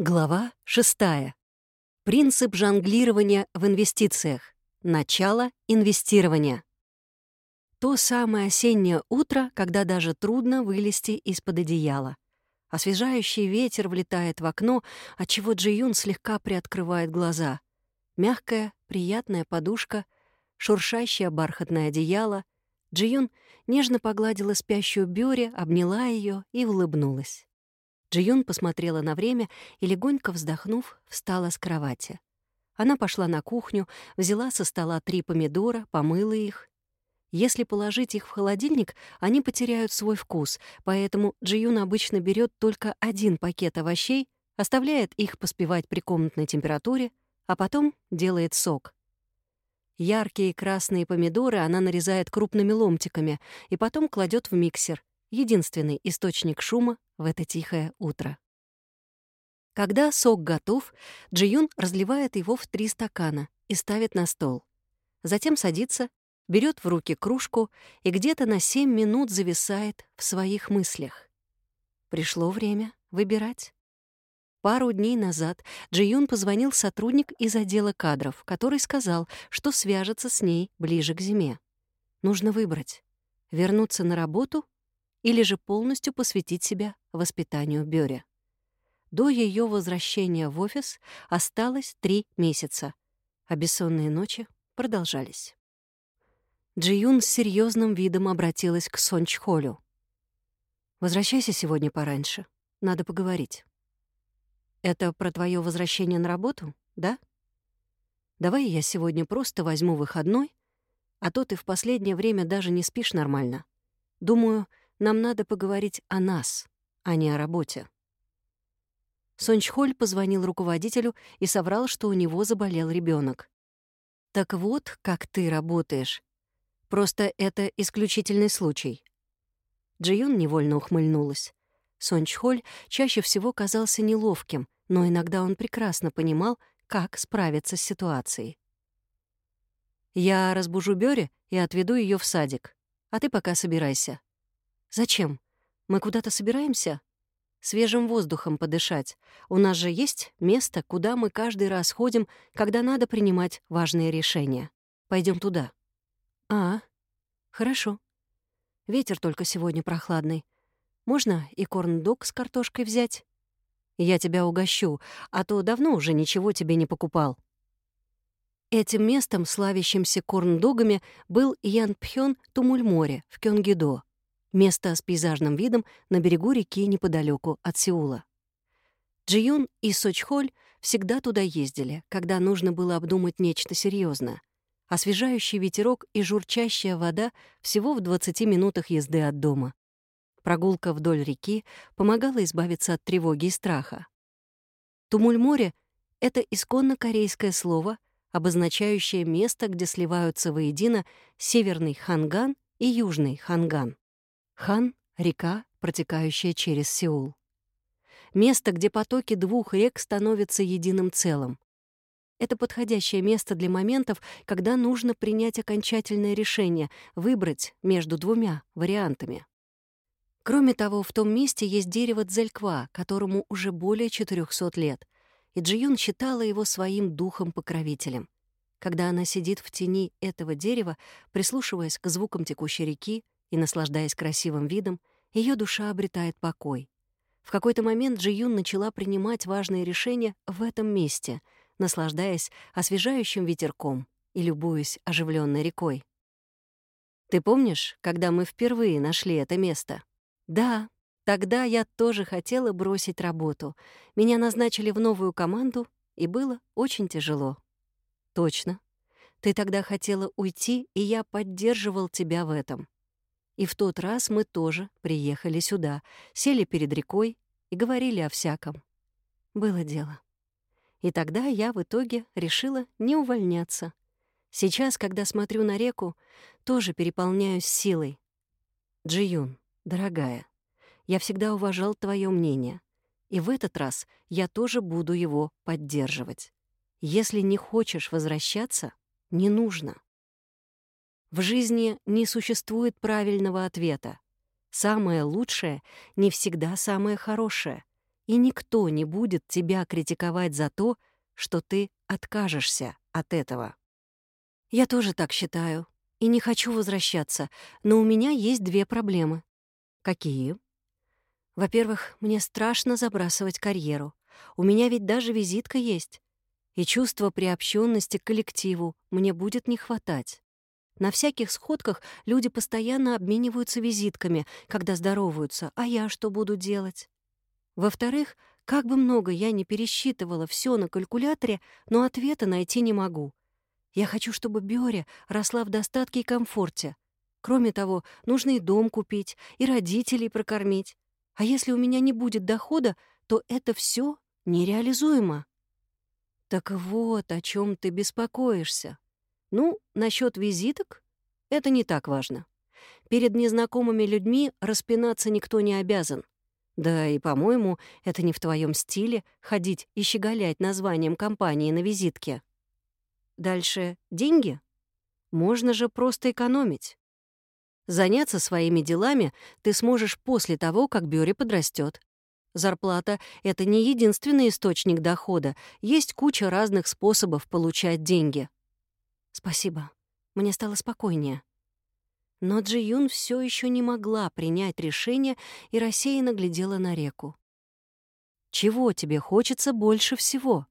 Глава 6. Принцип жонглирования в инвестициях. Начало инвестирования. То самое осеннее утро, когда даже трудно вылезти из-под одеяла. Освежающий ветер влетает в окно, отчего Джиюн слегка приоткрывает глаза. Мягкая, приятная подушка, шуршащее бархатное одеяло. Джиюн нежно погладила спящую Бёре, обняла ее и улыбнулась. Джиюн посмотрела на время и, легонько вздохнув, встала с кровати. Она пошла на кухню, взяла со стола три помидора, помыла их. Если положить их в холодильник, они потеряют свой вкус, поэтому Джиюн обычно берет только один пакет овощей, оставляет их поспевать при комнатной температуре, а потом делает сок. Яркие красные помидоры она нарезает крупными ломтиками и потом кладет в миксер — единственный источник шума в это тихое утро. Когда сок готов, Джиюн разливает его в три стакана и ставит на стол. Затем садится, берет в руки кружку и где-то на семь минут зависает в своих мыслях. Пришло время выбирать. Пару дней назад Джиюн позвонил сотрудник из отдела кадров, который сказал, что свяжется с ней ближе к зиме. Нужно выбрать — вернуться на работу или же полностью посвятить себя воспитанию Бёре. До ее возвращения в офис осталось три месяца, а бессонные ночи продолжались. Джиюн с серьезным видом обратилась к Сончхолю. «Возвращайся сегодня пораньше. Надо поговорить». «Это про твое возвращение на работу, да? Давай я сегодня просто возьму выходной, а то ты в последнее время даже не спишь нормально. Думаю, нам надо поговорить о нас, а не о работе. Сончхоль позвонил руководителю и соврал, что у него заболел ребенок. «Так вот, как ты работаешь. Просто это исключительный случай». Джиюн невольно ухмыльнулась. Сончхоль чаще всего казался неловким, но иногда он прекрасно понимал, как справиться с ситуацией. «Я разбужу Бёре и отведу ее в садик, а ты пока собирайся. «Зачем? Мы куда-то собираемся?» «Свежим воздухом подышать. У нас же есть место, куда мы каждый раз ходим, когда надо принимать важные решения. Пойдем туда». «А, хорошо. Ветер только сегодня прохладный. Можно и корн-дог с картошкой взять?» «Я тебя угощу, а то давно уже ничего тебе не покупал». Этим местом, славящимся корн-догами, был Ян Пхён Тумульморе в Кёнгидо. Место с пейзажным видом на берегу реки неподалеку от Сеула. Джиюн и Сочхоль всегда туда ездили, когда нужно было обдумать нечто серьезное. Освежающий ветерок и журчащая вода всего в 20 минутах езды от дома. Прогулка вдоль реки помогала избавиться от тревоги и страха. Тумуль-море — это исконно корейское слово, обозначающее место, где сливаются воедино северный Ханган и южный Ханган. Хан — река, протекающая через Сеул. Место, где потоки двух рек становятся единым целым. Это подходящее место для моментов, когда нужно принять окончательное решение, выбрать между двумя вариантами. Кроме того, в том месте есть дерево Дзельква, которому уже более 400 лет, и Джиюн считала его своим духом-покровителем. Когда она сидит в тени этого дерева, прислушиваясь к звукам текущей реки, и, наслаждаясь красивым видом, ее душа обретает покой. В какой-то момент Джи Юн начала принимать важные решения в этом месте, наслаждаясь освежающим ветерком и любуясь оживленной рекой. «Ты помнишь, когда мы впервые нашли это место?» «Да, тогда я тоже хотела бросить работу. Меня назначили в новую команду, и было очень тяжело». «Точно. Ты тогда хотела уйти, и я поддерживал тебя в этом. И в тот раз мы тоже приехали сюда, сели перед рекой и говорили о всяком. Было дело. И тогда я в итоге решила не увольняться. Сейчас, когда смотрю на реку, тоже переполняюсь силой. Джиюн, дорогая, я всегда уважал твое мнение. И в этот раз я тоже буду его поддерживать. Если не хочешь возвращаться, не нужно. В жизни не существует правильного ответа. Самое лучшее не всегда самое хорошее. и никто не будет тебя критиковать за то, что ты откажешься от этого. Я тоже так считаю и не хочу возвращаться, но у меня есть две проблемы. Какие? Во-первых, мне страшно забрасывать карьеру. У меня ведь даже визитка есть. И чувство приобщенности к коллективу мне будет не хватать. На всяких сходках люди постоянно обмениваются визитками, когда здороваются, а я что буду делать? Во-вторых, как бы много я ни пересчитывала все на калькуляторе, но ответа найти не могу. Я хочу, чтобы Бёря росла в достатке и комфорте. Кроме того, нужно и дом купить, и родителей прокормить. А если у меня не будет дохода, то это все нереализуемо. Так вот, о чем ты беспокоишься. Ну, насчет визиток — это не так важно. Перед незнакомыми людьми распинаться никто не обязан. Да и, по-моему, это не в твоем стиле ходить и щеголять названием компании на визитке. Дальше деньги? Можно же просто экономить. Заняться своими делами ты сможешь после того, как Бюри подрастет. Зарплата — это не единственный источник дохода, есть куча разных способов получать деньги. Спасибо. Мне стало спокойнее. Но Джи Юн все еще не могла принять решение и рассеянно глядела на реку. Чего тебе хочется больше всего?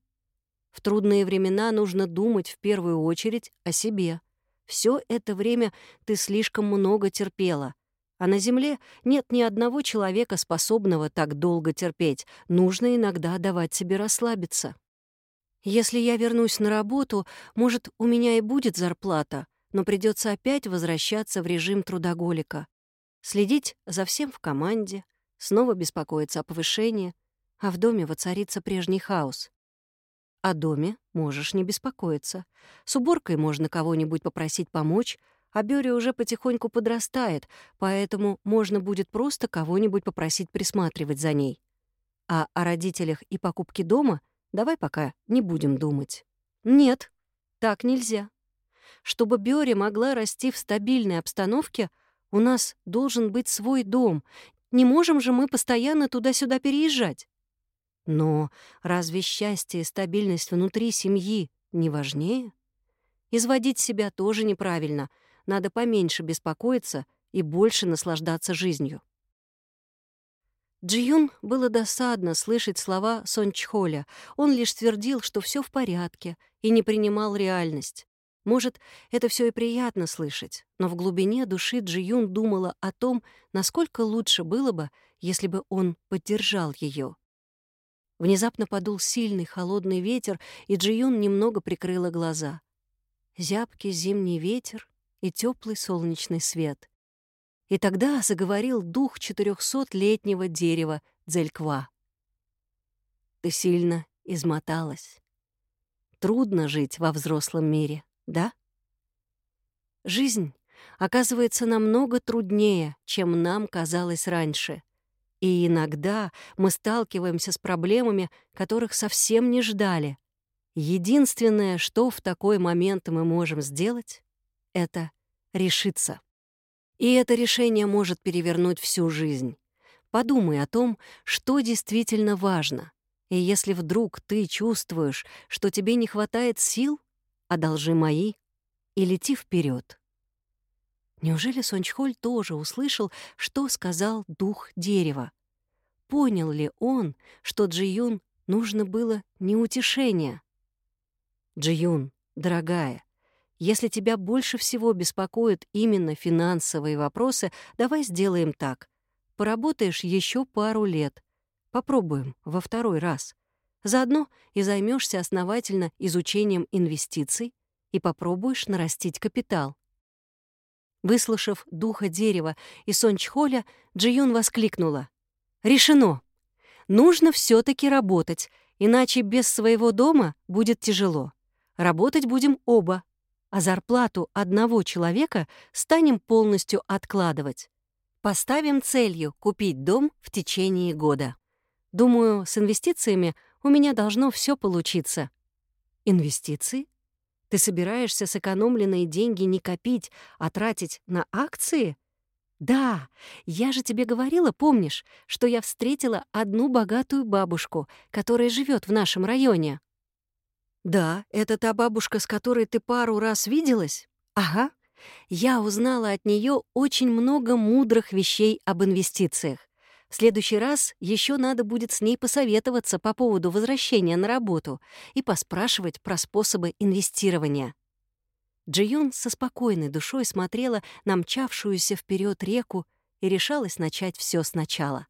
В трудные времена нужно думать в первую очередь о себе. Все это время ты слишком много терпела. А на Земле нет ни одного человека, способного так долго терпеть. Нужно иногда давать себе расслабиться. Если я вернусь на работу, может, у меня и будет зарплата, но придется опять возвращаться в режим трудоголика. Следить за всем в команде, снова беспокоиться о повышении, а в доме воцарится прежний хаос. О доме можешь не беспокоиться. С уборкой можно кого-нибудь попросить помочь, а Бёри уже потихоньку подрастает, поэтому можно будет просто кого-нибудь попросить присматривать за ней. А о родителях и покупке дома давай пока не будем думать. Нет, так нельзя. Чтобы Бёри могла расти в стабильной обстановке, у нас должен быть свой дом. Не можем же мы постоянно туда-сюда переезжать. Но разве счастье и стабильность внутри семьи не важнее? Изводить себя тоже неправильно. Надо поменьше беспокоиться и больше наслаждаться жизнью. Джиюн было досадно слышать слова Сончхоля. Он лишь твердил, что все в порядке, и не принимал реальность. Может, это все и приятно слышать, но в глубине души Джиюн думала о том, насколько лучше было бы, если бы он поддержал ее. Внезапно подул сильный холодный ветер, и Джиюн немного прикрыла глаза. Зябкий зимний ветер и теплый солнечный свет. И тогда заговорил дух четырехсотлетнего дерева Дзельква. «Ты сильно измоталась. Трудно жить во взрослом мире, да? Жизнь оказывается намного труднее, чем нам казалось раньше. И иногда мы сталкиваемся с проблемами, которых совсем не ждали. Единственное, что в такой момент мы можем сделать, — это решиться. И это решение может перевернуть всю жизнь. Подумай о том, что действительно важно. И если вдруг ты чувствуешь, что тебе не хватает сил, одолжи мои и лети вперед. Неужели Сончхоль тоже услышал, что сказал дух дерева? Понял ли он, что Джиюн нужно было не утешение? Джиюн, дорогая, если тебя больше всего беспокоят именно финансовые вопросы, давай сделаем так. Поработаешь еще пару лет. Попробуем во второй раз. Заодно и займешься основательно изучением инвестиций и попробуешь нарастить капитал. Выслушав духа дерева и Сончхоля, Джиюн воскликнула. «Решено! Нужно все таки работать, иначе без своего дома будет тяжело. Работать будем оба, а зарплату одного человека станем полностью откладывать. Поставим целью купить дом в течение года. Думаю, с инвестициями у меня должно все получиться». «Инвестиции?» Ты собираешься сэкономленные деньги не копить, а тратить на акции? «Да, я же тебе говорила, помнишь, что я встретила одну богатую бабушку, которая живет в нашем районе?» «Да, это та бабушка, с которой ты пару раз виделась?» «Ага. Я узнала от нее очень много мудрых вещей об инвестициях. В следующий раз еще надо будет с ней посоветоваться по поводу возвращения на работу и поспрашивать про способы инвестирования». Джиюн со спокойной душой смотрела на мчавшуюся вперед реку и решалась начать все сначала.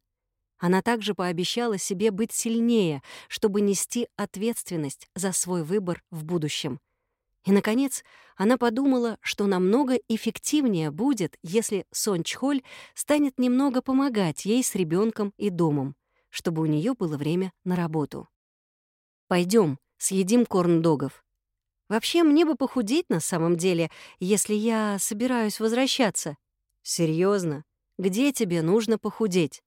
Она также пообещала себе быть сильнее, чтобы нести ответственность за свой выбор в будущем. И, наконец, она подумала, что намного эффективнее будет, если Сон Чхоль станет немного помогать ей с ребенком и домом, чтобы у нее было время на работу. Пойдем, съедим корн-догов. Вообще, мне бы похудеть на самом деле, если я собираюсь возвращаться. Серьезно? Где тебе нужно похудеть?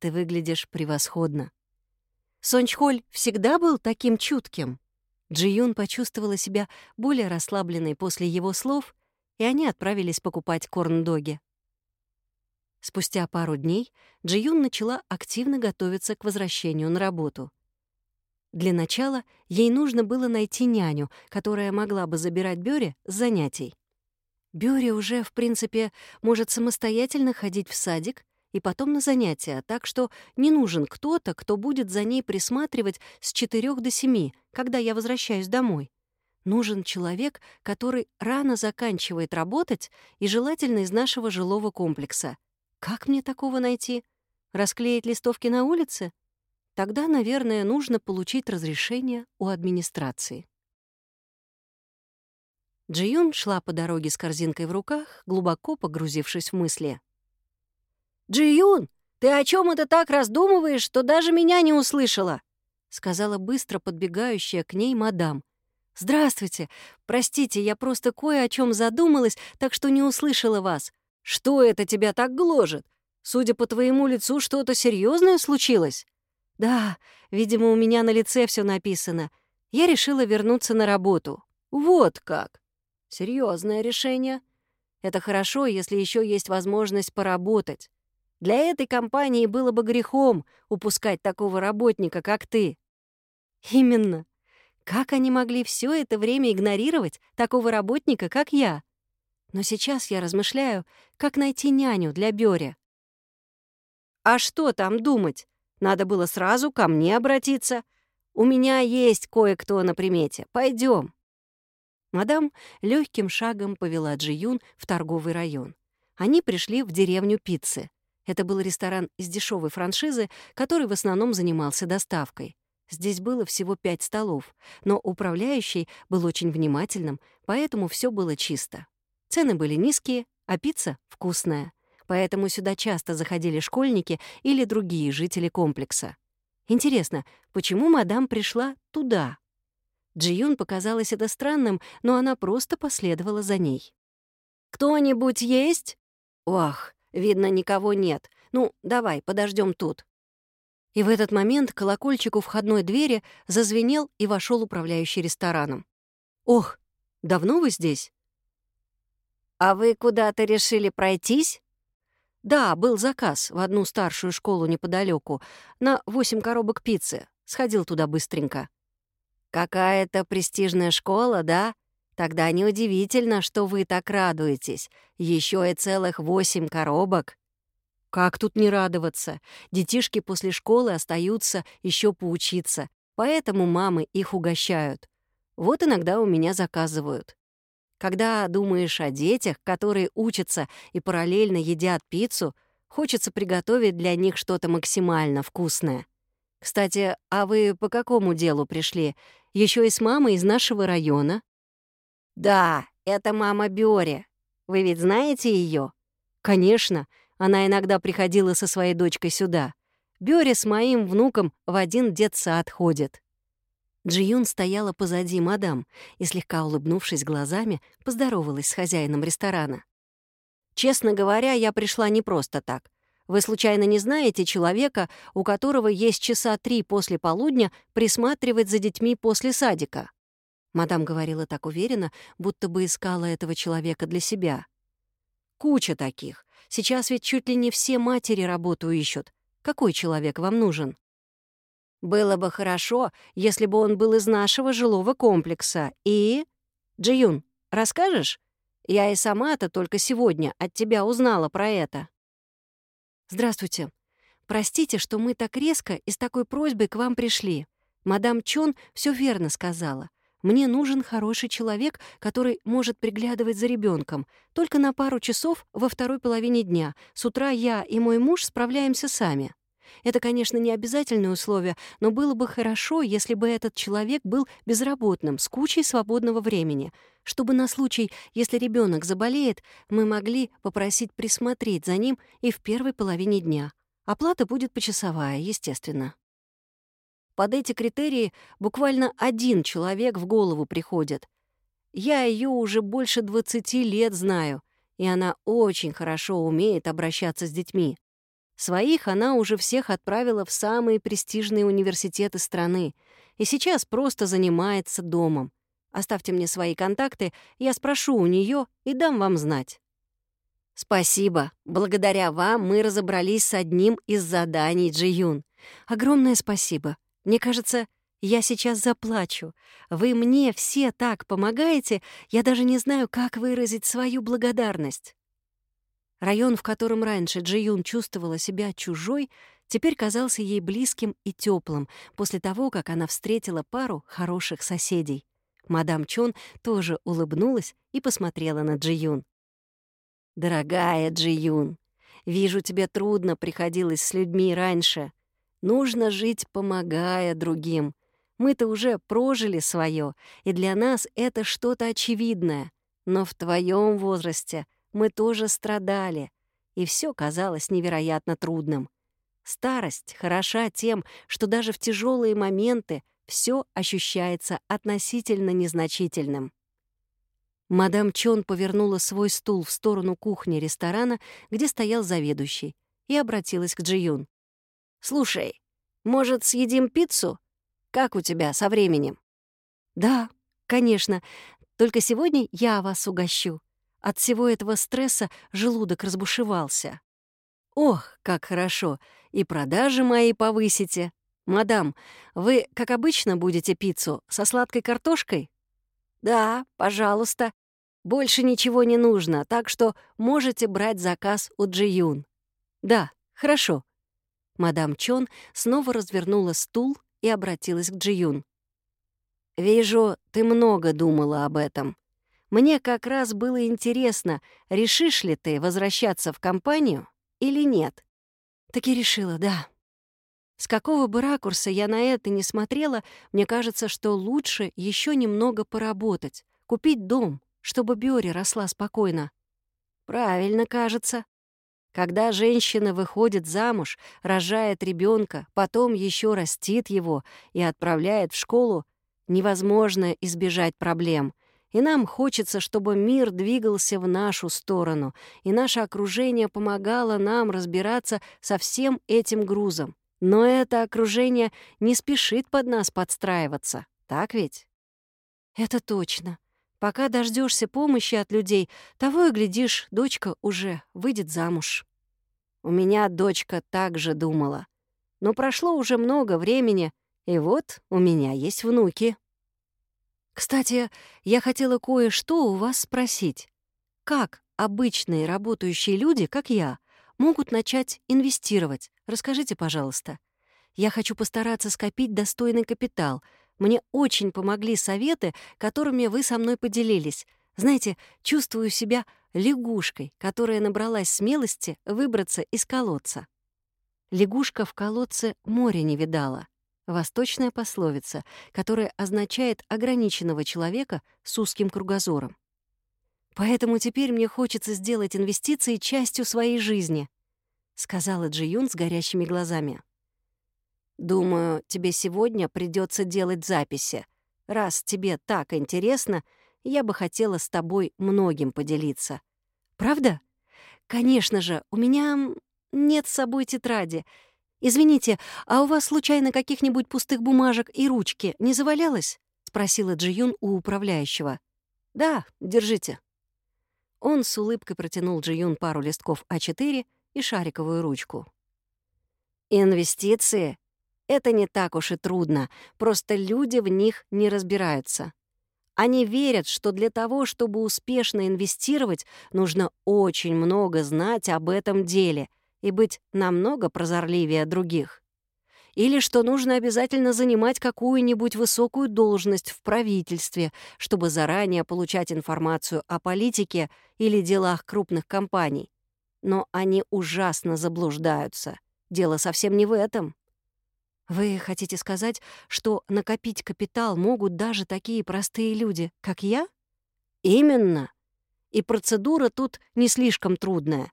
Ты выглядишь превосходно. Сончхоль всегда был таким чутким. Джиюн почувствовала себя более расслабленной после его слов, и они отправились покупать корн-доги. Спустя пару дней Джиюн начала активно готовиться к возвращению на работу — для начала ей нужно было найти няню, которая могла бы забирать Бёре с занятий. Бёре уже, в принципе, может самостоятельно ходить в садик и потом на занятия, так что не нужен кто-то, кто будет за ней присматривать с 4 до 7, когда я возвращаюсь домой. Нужен человек, который рано заканчивает работать и желательно из нашего жилого комплекса. Как мне такого найти? Расклеить листовки на улице? Тогда, наверное, нужно получить разрешение у администрации. Джиюн шла по дороге с корзинкой в руках, глубоко погрузившись в мысли. «Джиюн, ты о чем это так раздумываешь, что даже меня не услышала?» — сказала быстро подбегающая к ней мадам. «Здравствуйте. Простите, я просто кое о чем задумалась, так что не услышала вас. Что это тебя так гложет? Судя по твоему лицу, что-то серьезное случилось?» Да, видимо, у меня на лице все написано. Я решила вернуться на работу. Вот как. Серьезное решение. Это хорошо, если еще есть возможность поработать. Для этой компании было бы грехом упускать такого работника, как ты. Именно. Как они могли все это время игнорировать такого работника, как я? Но сейчас я размышляю, как найти няню для Бёря. А что там думать? Надо было сразу ко мне обратиться. У меня есть кое-кто на примете. Пойдем. Мадам легким шагом повела Джиюн в торговый район. Они пришли в деревню пиццы. Это был ресторан из дешевой франшизы, который в основном занимался доставкой. Здесь было всего пять столов, но управляющий был очень внимательным, поэтому все было чисто. Цены были низкие, а пицца — вкусная поэтому сюда часто заходили школьники или другие жители комплекса. Интересно, почему мадам пришла туда? Джиюн показалось это странным, но она просто последовала за ней. «Кто-нибудь есть?» «Ох, видно, никого нет. Ну, давай, подождем тут». И в этот момент колокольчик у входной двери зазвенел и вошел управляющий рестораном. «Ох, давно вы здесь?» «А вы куда-то решили пройтись?» Да, был заказ в одну старшую школу неподалеку на восемь коробок пиццы. Сходил туда быстренько. Какая-то престижная школа, да? Тогда неудивительно, что вы так радуетесь. Еще и целых восемь коробок. Как тут не радоваться? Детишки после школы остаются еще поучиться, поэтому мамы их угощают. Вот иногда у меня заказывают. Когда думаешь о детях, которые учатся и параллельно едят пиццу, хочется приготовить для них что-то максимально вкусное. Кстати, а вы по какому делу пришли? Еще и с мамой из нашего района? Да, это мама Бёри. Вы ведь знаете ее? Конечно, она иногда приходила со своей дочкой сюда. Бёри с моим внуком в один детсад ходит. Джиюн стояла позади мадам и, слегка улыбнувшись глазами, поздоровалась с хозяином ресторана. «Честно говоря, я пришла не просто так. Вы случайно не знаете человека, у которого есть часа три после полудня присматривать за детьми после садика?» Мадам говорила так уверенно, будто бы искала этого человека для себя. «Куча таких. Сейчас ведь чуть ли не все матери работу ищут. Какой человек вам нужен? Было бы хорошо, если бы он был из нашего жилого комплекса. И... Джиюн, расскажешь? Я и сама-то только сегодня от тебя узнала про это. Здравствуйте. Простите, что мы так резко и с такой просьбой к вам пришли. Мадам Чон все верно сказала. Мне нужен хороший человек, который может приглядывать за ребенком. Только на пару часов во второй половине дня. С утра я и мой муж справляемся сами. Это, конечно, не обязательное условие, но было бы хорошо, если бы этот человек был безработным, с кучей свободного времени, чтобы на случай, если ребенок заболеет, мы могли попросить присмотреть за ним и в первой половине дня. Оплата будет почасовая, естественно. Под эти критерии буквально один человек в голову приходит. Я ее уже больше 20 лет знаю, и она очень хорошо умеет обращаться с детьми. Своих она уже всех отправила в самые престижные университеты страны и сейчас просто занимается домом. Оставьте мне свои контакты, я спрошу у нее и дам вам знать. Спасибо. Благодаря вам мы разобрались с одним из заданий Джиюн. Огромное спасибо. Мне кажется, я сейчас заплачу. Вы мне все так помогаете, я даже не знаю, как выразить свою благодарность. Район, в котором раньше Джиюн чувствовала себя чужой, теперь казался ей близким и теплым после того, как она встретила пару хороших соседей. Мадам Чон тоже улыбнулась и посмотрела на Джиюн. «Дорогая Джиюн, вижу, тебе трудно приходилось с людьми раньше. Нужно жить, помогая другим. Мы-то уже прожили свое, и для нас это что-то очевидное. Но в твоем возрасте — мы тоже страдали, и все казалось невероятно трудным. Старость хороша тем, что даже в тяжелые моменты все ощущается относительно незначительным. Мадам Чон повернула свой стул в сторону кухни ресторана, где стоял заведующий, и обратилась к Джиюн. «Слушай, может, съедим пиццу? Как у тебя со временем?» «Да, конечно. Только сегодня я вас угощу», от всего этого стресса желудок разбушевался. «Ох, как хорошо! И продажи мои повысите! Мадам, вы, как обычно, будете пиццу со сладкой картошкой?» «Да, пожалуйста. Больше ничего не нужно, так что можете брать заказ у Джиюн». «Да, хорошо». Мадам Чон снова развернула стул и обратилась к Джиюн. «Вижу, ты много думала об этом. Мне как раз было интересно, решишь ли ты возвращаться в компанию или нет. Так и решила, да. С какого бы ракурса я на это не смотрела, мне кажется, что лучше еще немного поработать, купить дом, чтобы Бёри росла спокойно. Правильно, кажется. Когда женщина выходит замуж, рожает ребенка, потом еще растит его и отправляет в школу, невозможно избежать проблем — и нам хочется, чтобы мир двигался в нашу сторону, и наше окружение помогало нам разбираться со всем этим грузом. Но это окружение не спешит под нас подстраиваться, так ведь? Это точно. Пока дождешься помощи от людей, того и глядишь, дочка уже выйдет замуж. У меня дочка так же думала. Но прошло уже много времени, и вот у меня есть внуки. Кстати, я хотела кое-что у вас спросить. Как обычные работающие люди, как я, могут начать инвестировать? Расскажите, пожалуйста. Я хочу постараться скопить достойный капитал. Мне очень помогли советы, которыми вы со мной поделились. Знаете, чувствую себя лягушкой, которая набралась смелости выбраться из колодца. Лягушка в колодце море не видала восточная пословица, которая означает ограниченного человека с узким кругозором. «Поэтому теперь мне хочется сделать инвестиции частью своей жизни», — сказала Джиюн с горящими глазами. «Думаю, тебе сегодня придется делать записи. Раз тебе так интересно, я бы хотела с тобой многим поделиться». «Правда? Конечно же, у меня нет с собой тетради, «Извините, а у вас случайно каких-нибудь пустых бумажек и ручки не завалялось?» — спросила Джиюн у управляющего. «Да, держите». Он с улыбкой протянул Джиюн пару листков А4 и шариковую ручку. «Инвестиции — это не так уж и трудно, просто люди в них не разбираются. Они верят, что для того, чтобы успешно инвестировать, нужно очень много знать об этом деле и быть намного прозорливее других. Или что нужно обязательно занимать какую-нибудь высокую должность в правительстве, чтобы заранее получать информацию о политике или делах крупных компаний. Но они ужасно заблуждаются. Дело совсем не в этом. Вы хотите сказать, что накопить капитал могут даже такие простые люди, как я? Именно. И процедура тут не слишком трудная.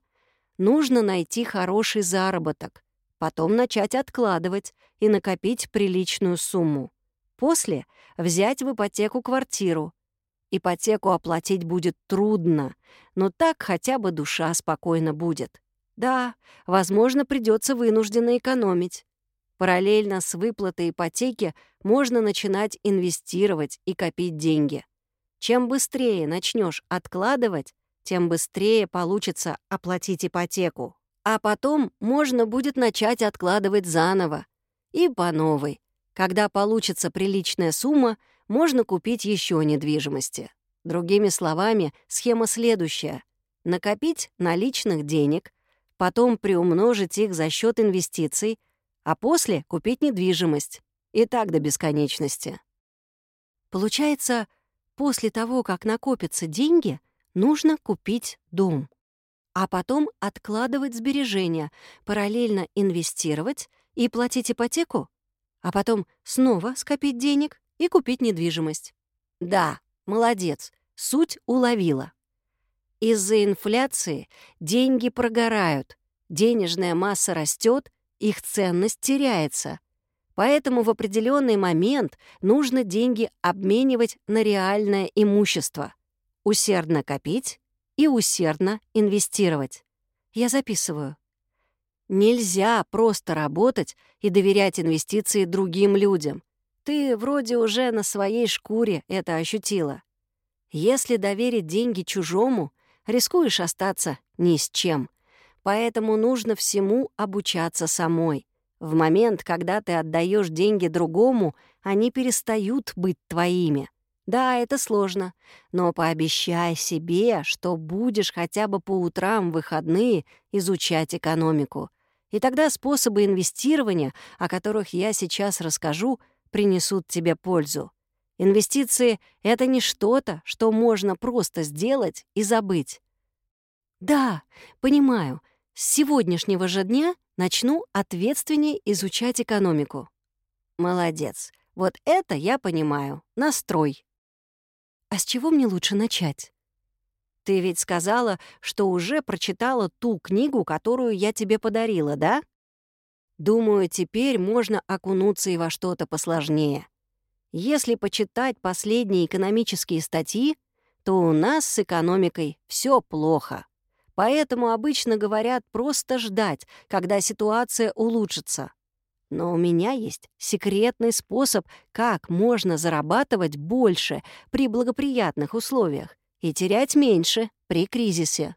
Нужно найти хороший заработок, потом начать откладывать и накопить приличную сумму. После взять в ипотеку квартиру. Ипотеку оплатить будет трудно, но так хотя бы душа спокойно будет. Да, возможно, придется вынужденно экономить. Параллельно с выплатой ипотеки можно начинать инвестировать и копить деньги. Чем быстрее начнешь откладывать, тем быстрее получится оплатить ипотеку. А потом можно будет начать откладывать заново. И по новой. Когда получится приличная сумма, можно купить еще недвижимости. Другими словами, схема следующая. Накопить наличных денег, потом приумножить их за счет инвестиций, а после купить недвижимость. И так до бесконечности. Получается, после того, как накопятся деньги, нужно купить дом а потом откладывать сбережения, параллельно инвестировать и платить ипотеку, а потом снова скопить денег и купить недвижимость. Да, молодец, суть уловила. Из-за инфляции деньги прогорают, денежная масса растет, их ценность теряется. Поэтому в определенный момент нужно деньги обменивать на реальное имущество, усердно копить и усердно инвестировать. Я записываю. Нельзя просто работать и доверять инвестиции другим людям. Ты вроде уже на своей шкуре это ощутила. Если доверить деньги чужому, рискуешь остаться ни с чем. Поэтому нужно всему обучаться самой. В момент, когда ты отдаешь деньги другому, они перестают быть твоими. Да, это сложно, но пообещай себе, что будешь хотя бы по утрам в выходные изучать экономику. И тогда способы инвестирования, о которых я сейчас расскажу, принесут тебе пользу. Инвестиции — это не что-то, что можно просто сделать и забыть. Да, понимаю, с сегодняшнего же дня начну ответственнее изучать экономику. Молодец. Вот это я понимаю. Настрой. А с чего мне лучше начать? Ты ведь сказала, что уже прочитала ту книгу, которую я тебе подарила, да? Думаю, теперь можно окунуться и во что-то посложнее. Если почитать последние экономические статьи, то у нас с экономикой все плохо. Поэтому обычно говорят просто ждать, когда ситуация улучшится. Но у меня есть секретный способ, как можно зарабатывать больше при благоприятных условиях и терять меньше при кризисе.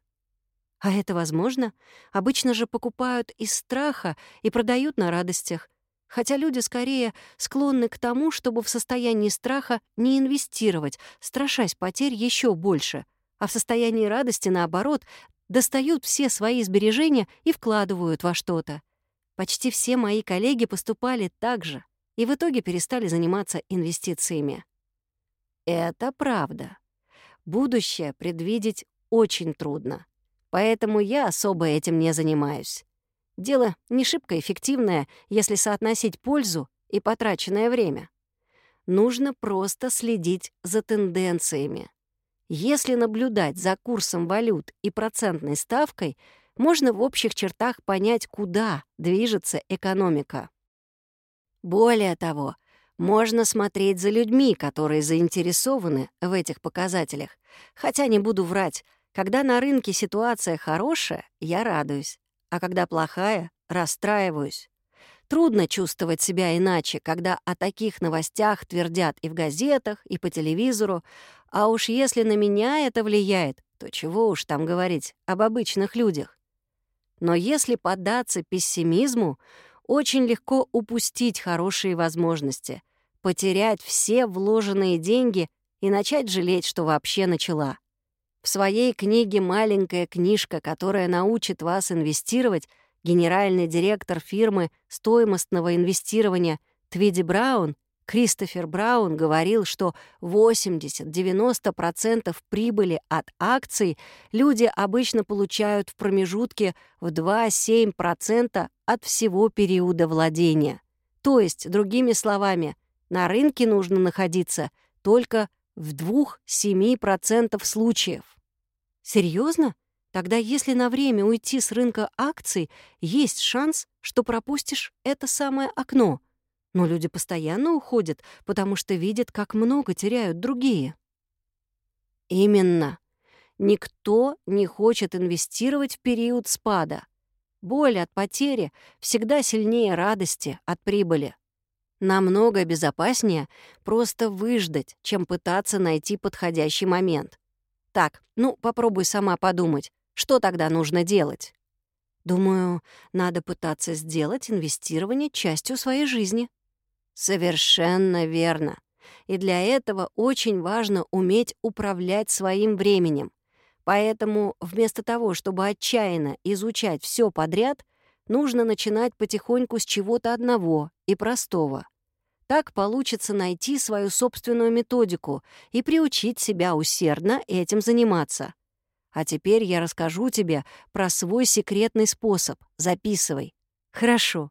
А это возможно? Обычно же покупают из страха и продают на радостях. Хотя люди скорее склонны к тому, чтобы в состоянии страха не инвестировать, страшась потерь еще больше, а в состоянии радости, наоборот, достают все свои сбережения и вкладывают во что-то. Почти все мои коллеги поступали так же и в итоге перестали заниматься инвестициями. Это правда. Будущее предвидеть очень трудно, поэтому я особо этим не занимаюсь. Дело не шибко эффективное, если соотносить пользу и потраченное время. Нужно просто следить за тенденциями. Если наблюдать за курсом валют и процентной ставкой — можно в общих чертах понять, куда движется экономика. Более того, можно смотреть за людьми, которые заинтересованы в этих показателях. Хотя не буду врать, когда на рынке ситуация хорошая, я радуюсь, а когда плохая — расстраиваюсь. Трудно чувствовать себя иначе, когда о таких новостях твердят и в газетах, и по телевизору, а уж если на меня это влияет, то чего уж там говорить об обычных людях. Но если поддаться пессимизму, очень легко упустить хорошие возможности, потерять все вложенные деньги и начать жалеть, что вообще начала. В своей книге «Маленькая книжка», которая научит вас инвестировать, генеральный директор фирмы стоимостного инвестирования Твиди Браун Кристофер Браун говорил, что 80-90% прибыли от акций люди обычно получают в промежутке в 2-7% от всего периода владения. То есть, другими словами, на рынке нужно находиться только в 2-7% случаев. Серьезно? Тогда если на время уйти с рынка акций, есть шанс, что пропустишь это самое окно — но люди постоянно уходят, потому что видят, как много теряют другие. Именно. Никто не хочет инвестировать в период спада. Боль от потери всегда сильнее радости от прибыли. Намного безопаснее просто выждать, чем пытаться найти подходящий момент. Так, ну, попробуй сама подумать, что тогда нужно делать? Думаю, надо пытаться сделать инвестирование частью своей жизни. Совершенно верно. И для этого очень важно уметь управлять своим временем. Поэтому вместо того, чтобы отчаянно изучать все подряд, нужно начинать потихоньку с чего-то одного и простого. Так получится найти свою собственную методику и приучить себя усердно этим заниматься. А теперь я расскажу тебе про свой секретный способ. Записывай. Хорошо.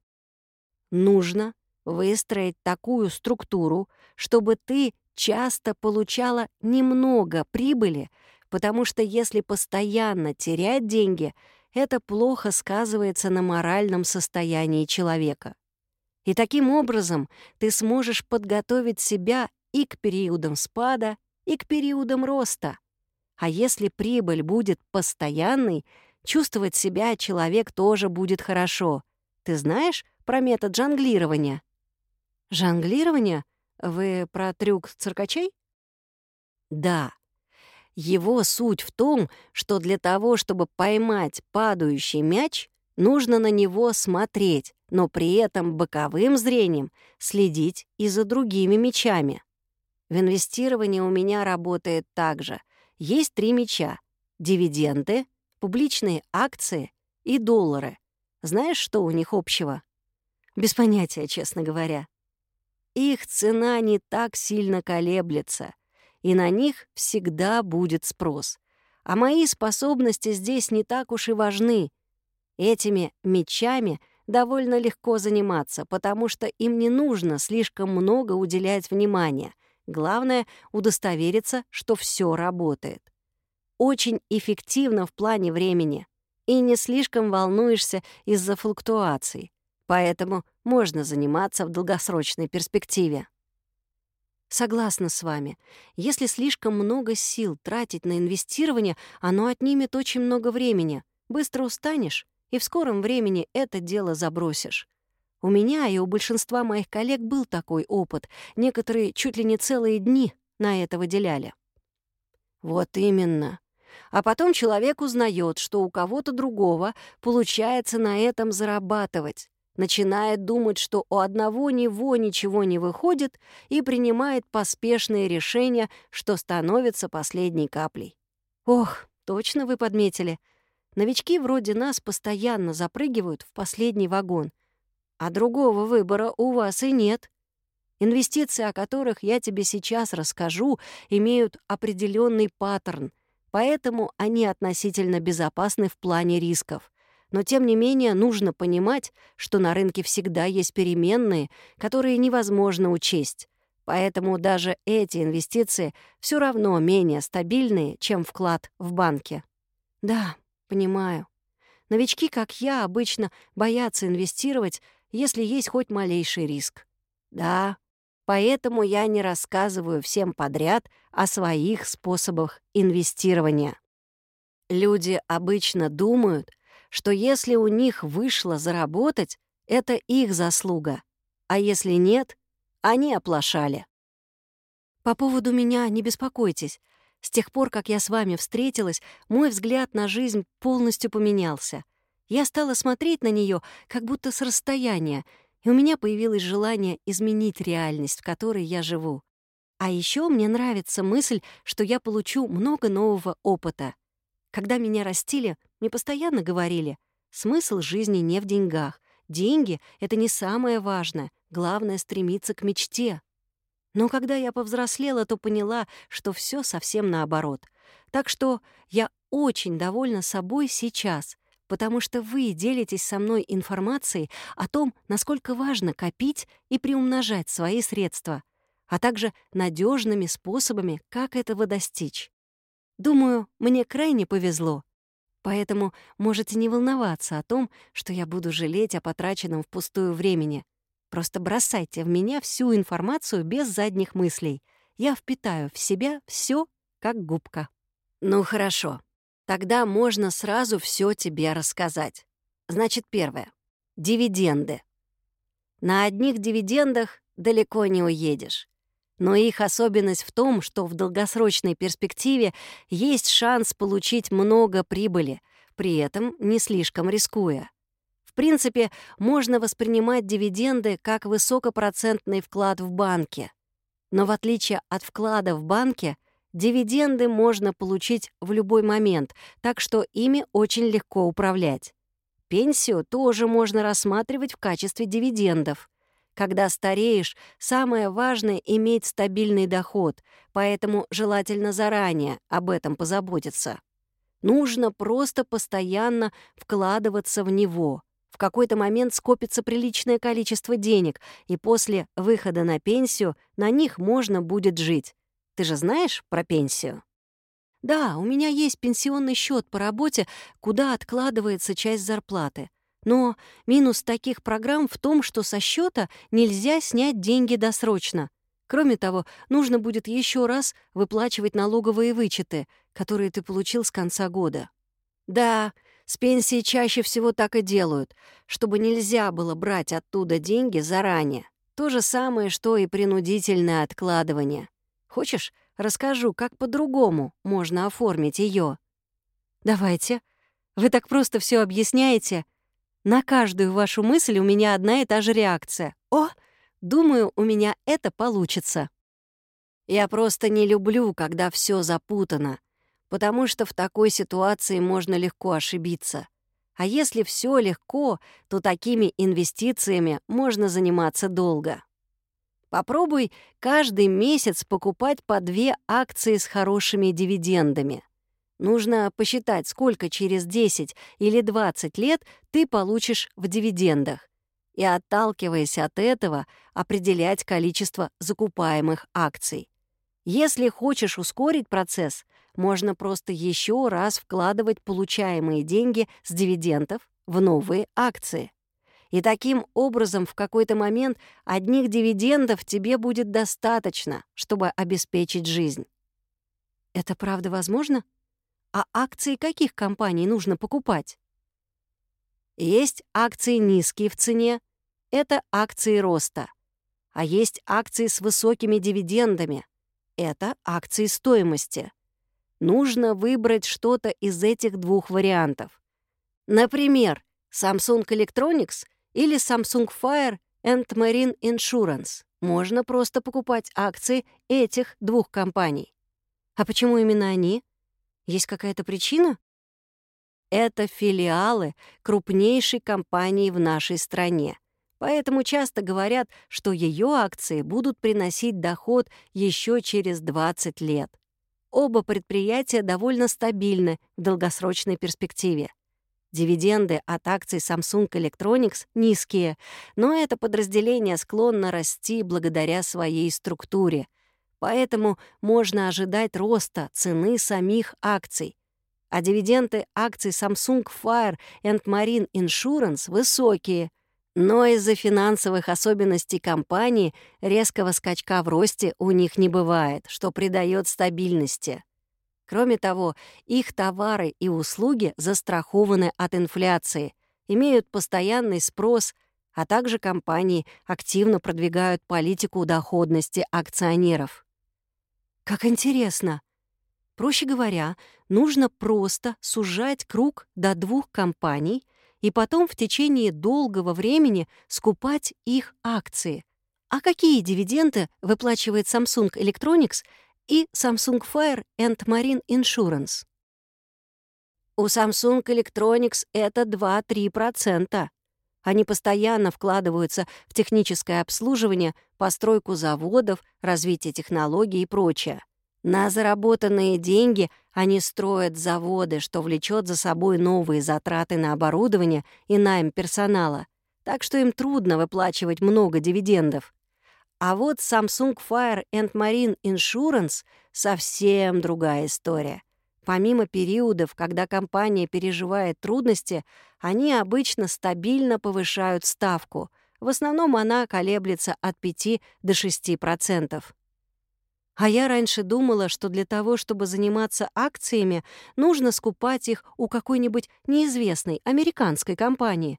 Нужно выстроить такую структуру, чтобы ты часто получала немного прибыли, потому что если постоянно терять деньги, это плохо сказывается на моральном состоянии человека. И таким образом ты сможешь подготовить себя и к периодам спада, и к периодам роста. А если прибыль будет постоянной, чувствовать себя человек тоже будет хорошо. Ты знаешь про метод жонглирования? Жонглирование? Вы про трюк циркачей? Да. Его суть в том, что для того, чтобы поймать падающий мяч, нужно на него смотреть, но при этом боковым зрением следить и за другими мячами. В инвестировании у меня работает так же. Есть три мяча — дивиденды, публичные акции и доллары. Знаешь, что у них общего? Без понятия, честно говоря. Их цена не так сильно колеблется, и на них всегда будет спрос. А мои способности здесь не так уж и важны. Этими мечами довольно легко заниматься, потому что им не нужно слишком много уделять внимания. Главное — удостовериться, что все работает. Очень эффективно в плане времени. И не слишком волнуешься из-за флуктуаций поэтому можно заниматься в долгосрочной перспективе. Согласна с вами. Если слишком много сил тратить на инвестирование, оно отнимет очень много времени. Быстро устанешь, и в скором времени это дело забросишь. У меня и у большинства моих коллег был такой опыт. Некоторые чуть ли не целые дни на это выделяли. Вот именно. А потом человек узнает, что у кого-то другого получается на этом зарабатывать начинает думать, что у одного него ничего не выходит и принимает поспешные решения, что становится последней каплей. Ох, точно вы подметили. Новички вроде нас постоянно запрыгивают в последний вагон. А другого выбора у вас и нет. Инвестиции, о которых я тебе сейчас расскажу, имеют определенный паттерн, поэтому они относительно безопасны в плане рисков — но тем не менее нужно понимать, что на рынке всегда есть переменные, которые невозможно учесть. Поэтому даже эти инвестиции все равно менее стабильные, чем вклад в банке. Да, понимаю. Новички, как я, обычно боятся инвестировать, если есть хоть малейший риск. Да, поэтому я не рассказываю всем подряд о своих способах инвестирования. Люди обычно думают, что если у них вышло заработать, это их заслуга, а если нет, они оплошали. По поводу меня не беспокойтесь. С тех пор, как я с вами встретилась, мой взгляд на жизнь полностью поменялся. Я стала смотреть на нее как будто с расстояния, и у меня появилось желание изменить реальность, в которой я живу. А еще мне нравится мысль, что я получу много нового опыта. Когда меня растили, мне постоянно говорили, смысл жизни не в деньгах. Деньги — это не самое важное, главное — стремиться к мечте. Но когда я повзрослела, то поняла, что все совсем наоборот. Так что я очень довольна собой сейчас, потому что вы делитесь со мной информацией о том, насколько важно копить и приумножать свои средства, а также надежными способами, как этого достичь. Думаю, мне крайне повезло. Поэтому можете не волноваться о том, что я буду жалеть о потраченном впустую времени. Просто бросайте в меня всю информацию без задних мыслей. Я впитаю в себя все как губка. Ну хорошо. Тогда можно сразу все тебе рассказать. Значит, первое. Дивиденды. На одних дивидендах далеко не уедешь. Но их особенность в том, что в долгосрочной перспективе есть шанс получить много прибыли, при этом не слишком рискуя. В принципе, можно воспринимать дивиденды как высокопроцентный вклад в банке. Но в отличие от вклада в банке, дивиденды можно получить в любой момент, так что ими очень легко управлять. Пенсию тоже можно рассматривать в качестве дивидендов. Когда стареешь, самое важное — иметь стабильный доход, поэтому желательно заранее об этом позаботиться. Нужно просто постоянно вкладываться в него — в какой-то момент скопится приличное количество денег, и после выхода на пенсию на них можно будет жить. Ты же знаешь про пенсию? Да, у меня есть пенсионный счет по работе, куда откладывается часть зарплаты. Но минус таких программ в том, что со счета нельзя снять деньги досрочно. Кроме того, нужно будет еще раз выплачивать налоговые вычеты, которые ты получил с конца года. Да, с пенсии чаще всего так и делают, чтобы нельзя было брать оттуда деньги заранее. То же самое, что и принудительное откладывание. Хочешь, расскажу, как по-другому можно оформить ее? Давайте. Вы так просто все объясняете. На каждую вашу мысль у меня одна и та же реакция. О, думаю, у меня это получится. Я просто не люблю, когда все запутано потому что в такой ситуации можно легко ошибиться. А если все легко, то такими инвестициями можно заниматься долго. Попробуй каждый месяц покупать по две акции с хорошими дивидендами. Нужно посчитать, сколько через 10 или 20 лет ты получишь в дивидендах, и, отталкиваясь от этого, определять количество закупаемых акций. Если хочешь ускорить процесс, можно просто еще раз вкладывать получаемые деньги с дивидендов в новые акции. И таким образом в какой-то момент одних дивидендов тебе будет достаточно, чтобы обеспечить жизнь. Это правда возможно? А акции каких компаний нужно покупать? Есть акции низкие в цене, это акции роста. А есть акции с высокими дивидендами, это акции стоимости. Нужно выбрать что-то из этих двух вариантов. Например, Samsung Electronics или Samsung Fire and Marine Insurance. Можно просто покупать акции этих двух компаний. А почему именно они? Есть какая-то причина? Это филиалы крупнейшей компании в нашей стране. Поэтому часто говорят, что ее акции будут приносить доход еще через 20 лет. Оба предприятия довольно стабильны в долгосрочной перспективе. Дивиденды от акций Samsung Electronics низкие, но это подразделение склонно расти благодаря своей структуре. Поэтому можно ожидать роста цены самих акций. А дивиденды акций Samsung Fire and Marine Insurance высокие — но из-за финансовых особенностей компании резкого скачка в росте у них не бывает, что придает стабильности. Кроме того, их товары и услуги застрахованы от инфляции, имеют постоянный спрос, а также компании активно продвигают политику доходности акционеров. Как интересно. Проще говоря, нужно просто сужать круг до двух компаний и потом в течение долгого времени скупать их акции. А какие дивиденды выплачивает Samsung Electronics и Samsung Fire and Marine Insurance? У Samsung Electronics это 2-3%. Они постоянно вкладываются в техническое обслуживание, постройку заводов, развитие технологий и прочее. На заработанные деньги они строят заводы, что влечет за собой новые затраты на оборудование и найм персонала, так что им трудно выплачивать много дивидендов. А вот Samsung Fire and Marine Insurance — совсем другая история. Помимо периодов, когда компания переживает трудности, они обычно стабильно повышают ставку. В основном она колеблется от 5 до 6%. А я раньше думала, что для того, чтобы заниматься акциями, нужно скупать их у какой-нибудь неизвестной американской компании.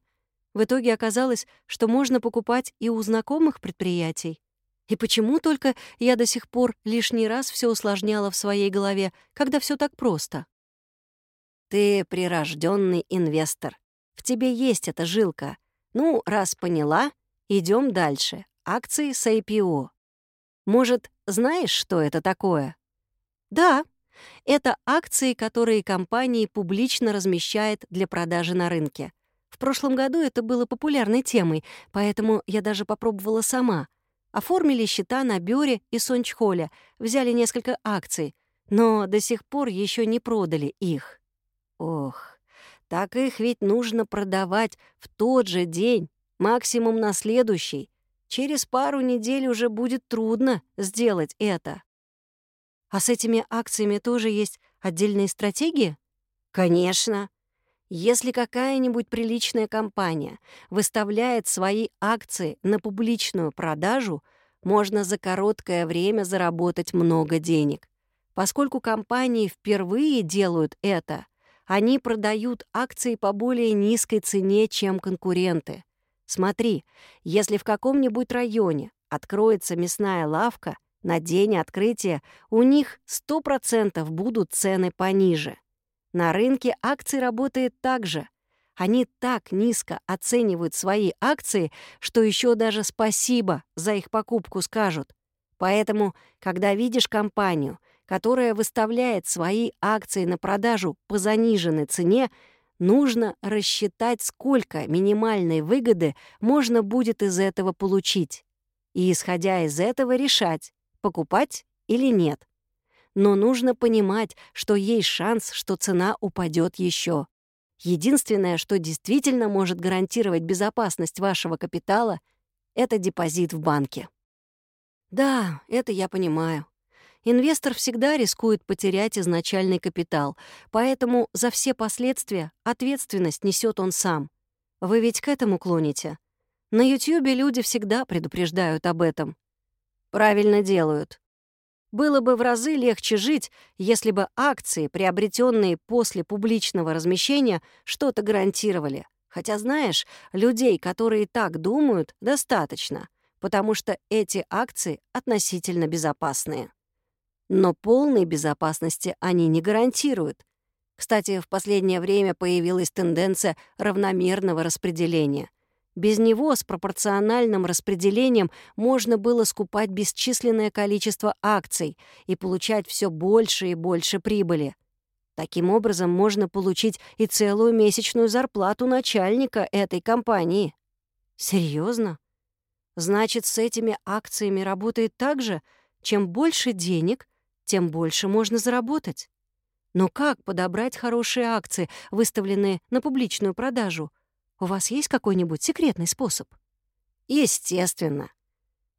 В итоге оказалось, что можно покупать и у знакомых предприятий. И почему только я до сих пор лишний раз все усложняла в своей голове, когда все так просто? Ты прирожденный инвестор. В тебе есть эта жилка. Ну, раз поняла, идем дальше. Акции с IPO. Может, знаешь, что это такое? Да, это акции, которые компания публично размещает для продажи на рынке. В прошлом году это было популярной темой, поэтому я даже попробовала сама. Оформили счета на Бюре и Сончхоле, взяли несколько акций, но до сих пор еще не продали их. Ох, так их ведь нужно продавать в тот же день, максимум на следующий, Через пару недель уже будет трудно сделать это. А с этими акциями тоже есть отдельные стратегии? Конечно. Если какая-нибудь приличная компания выставляет свои акции на публичную продажу, можно за короткое время заработать много денег. Поскольку компании впервые делают это, они продают акции по более низкой цене, чем конкуренты. Смотри, если в каком-нибудь районе откроется мясная лавка, на день открытия у них 100% будут цены пониже. На рынке акций работает так же. Они так низко оценивают свои акции, что еще даже спасибо за их покупку скажут. Поэтому, когда видишь компанию, которая выставляет свои акции на продажу по заниженной цене, Нужно рассчитать, сколько минимальной выгоды можно будет из этого получить. И, исходя из этого, решать, покупать или нет. Но нужно понимать, что есть шанс, что цена упадет еще. Единственное, что действительно может гарантировать безопасность вашего капитала, это депозит в банке. Да, это я понимаю. Инвестор всегда рискует потерять изначальный капитал, поэтому за все последствия ответственность несет он сам. Вы ведь к этому клоните? На Ютьюбе люди всегда предупреждают об этом. Правильно делают. Было бы в разы легче жить, если бы акции, приобретенные после публичного размещения, что-то гарантировали. Хотя, знаешь, людей, которые так думают, достаточно, потому что эти акции относительно безопасные. Но полной безопасности они не гарантируют. Кстати, в последнее время появилась тенденция равномерного распределения. Без него с пропорциональным распределением можно было скупать бесчисленное количество акций и получать все больше и больше прибыли. Таким образом, можно получить и целую месячную зарплату начальника этой компании. Серьезно? Значит, с этими акциями работает так же? Чем больше денег, тем больше можно заработать. Но как подобрать хорошие акции, выставленные на публичную продажу? У вас есть какой-нибудь секретный способ? Естественно.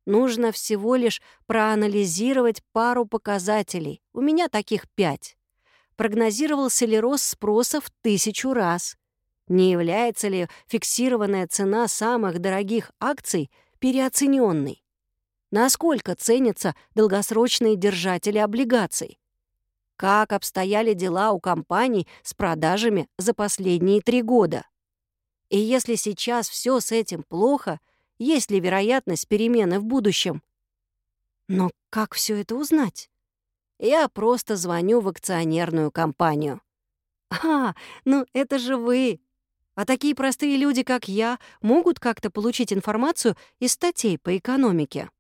Нужно всего лишь проанализировать пару показателей. У меня таких пять. Прогнозировался ли рост спроса в тысячу раз? Не является ли фиксированная цена самых дорогих акций переоцененной? насколько ценятся долгосрочные держатели облигаций, как обстояли дела у компаний с продажами за последние три года. И если сейчас все с этим плохо, есть ли вероятность перемены в будущем? Но как все это узнать? Я просто звоню в акционерную компанию». «А, ну это же вы!» А такие простые люди, как я, могут как-то получить информацию из статей по экономике.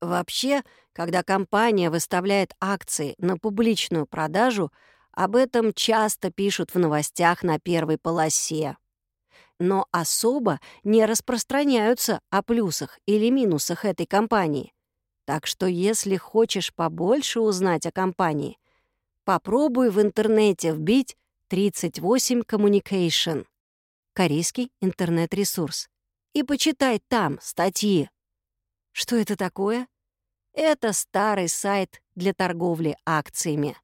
Вообще, когда компания выставляет акции на публичную продажу, об этом часто пишут в новостях на первой полосе. Но особо не распространяются о плюсах или минусах этой компании. Так что если хочешь побольше узнать о компании, попробуй в интернете вбить 38 Communication, корейский интернет-ресурс, и почитай там статьи. Что это такое? Это старый сайт для торговли акциями.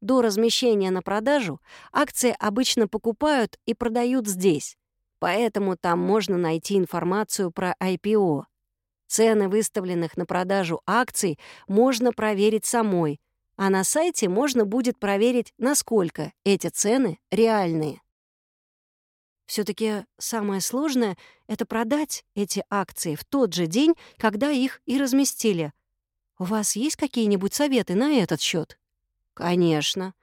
До размещения на продажу акции обычно покупают и продают здесь, поэтому там можно найти информацию про IPO. Цены выставленных на продажу акций можно проверить самой, а на сайте можно будет проверить, насколько эти цены реальные. все таки самое сложное — это продать эти акции в тот же день, когда их и разместили. У вас есть какие-нибудь советы на этот счет? Конечно.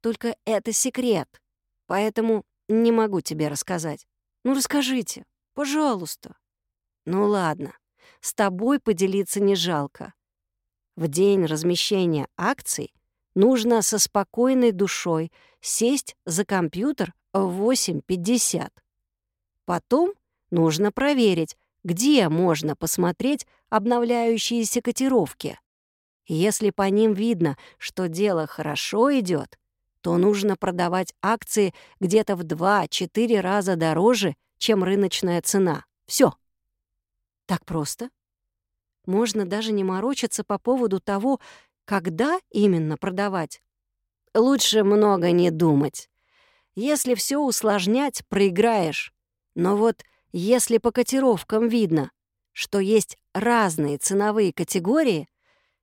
Только это секрет, поэтому не могу тебе рассказать. Ну, расскажите, пожалуйста. Ну, ладно, с тобой поделиться не жалко. В день размещения акций нужно со спокойной душой сесть за компьютер в 8.50. Потом нужно проверить, где можно посмотреть обновляющиеся котировки. Если по ним видно, что дело хорошо идет, то нужно продавать акции где-то в 2-4 раза дороже, чем рыночная цена. Все. Так просто? Можно даже не морочиться по поводу того, когда именно продавать. Лучше много не думать. Если все усложнять, проиграешь. Но вот если по котировкам видно, что есть разные ценовые категории,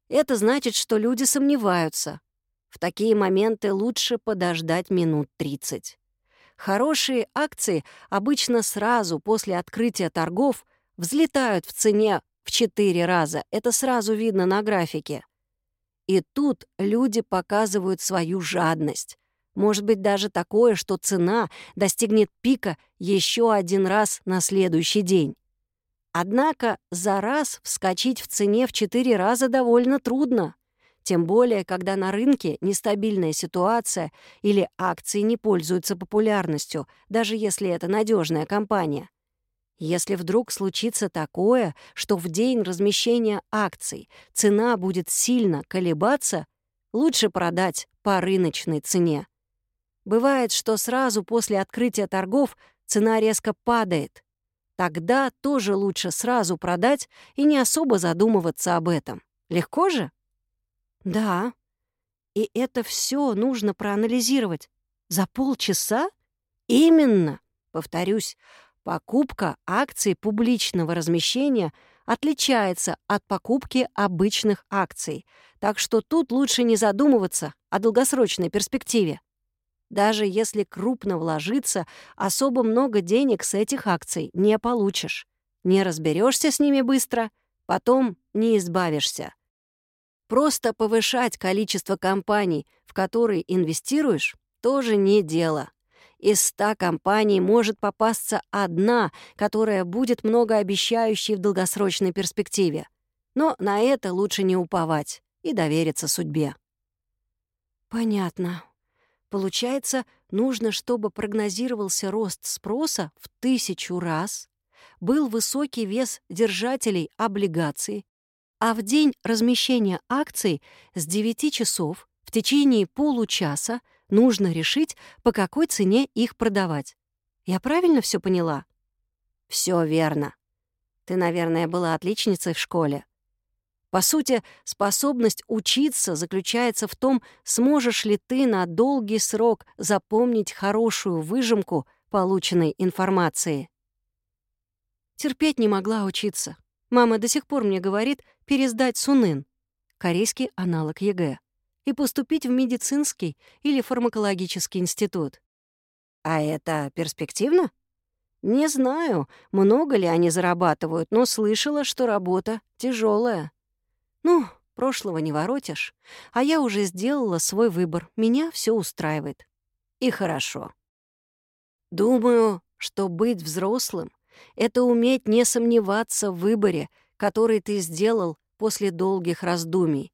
это значит, что люди сомневаются. В такие моменты лучше подождать минут 30. Хорошие акции обычно сразу после открытия торгов взлетают в цене в четыре раза. Это сразу видно на графике. И тут люди показывают свою жадность. Может быть, даже такое, что цена достигнет пика еще один раз на следующий день. Однако за раз вскочить в цене в четыре раза довольно трудно. Тем более, когда на рынке нестабильная ситуация или акции не пользуются популярностью, даже если это надежная компания. Если вдруг случится такое, что в день размещения акций цена будет сильно колебаться, лучше продать по рыночной цене. Бывает, что сразу после открытия торгов цена резко падает. Тогда тоже лучше сразу продать и не особо задумываться об этом. Легко же? Да. И это все нужно проанализировать. За полчаса? Именно. Повторюсь, Покупка акций публичного размещения отличается от покупки обычных акций, так что тут лучше не задумываться о долгосрочной перспективе. Даже если крупно вложиться, особо много денег с этих акций не получишь. Не разберешься с ними быстро, потом не избавишься. Просто повышать количество компаний, в которые инвестируешь, тоже не дело. Из ста компаний может попасться одна, которая будет многообещающей в долгосрочной перспективе. Но на это лучше не уповать и довериться судьбе. Понятно. Получается, нужно, чтобы прогнозировался рост спроса в тысячу раз, был высокий вес держателей облигаций, а в день размещения акций с 9 часов в течение получаса нужно решить, по какой цене их продавать. Я правильно все поняла? Все верно. Ты, наверное, была отличницей в школе. По сути, способность учиться заключается в том, сможешь ли ты на долгий срок запомнить хорошую выжимку полученной информации. Терпеть не могла учиться. Мама до сих пор мне говорит пересдать Сунын, корейский аналог ЕГЭ и поступить в медицинский или фармакологический институт. А это перспективно? Не знаю, много ли они зарабатывают, но слышала, что работа тяжелая. Ну, прошлого не воротишь, а я уже сделала свой выбор, меня все устраивает. И хорошо. Думаю, что быть взрослым — это уметь не сомневаться в выборе, который ты сделал после долгих раздумий,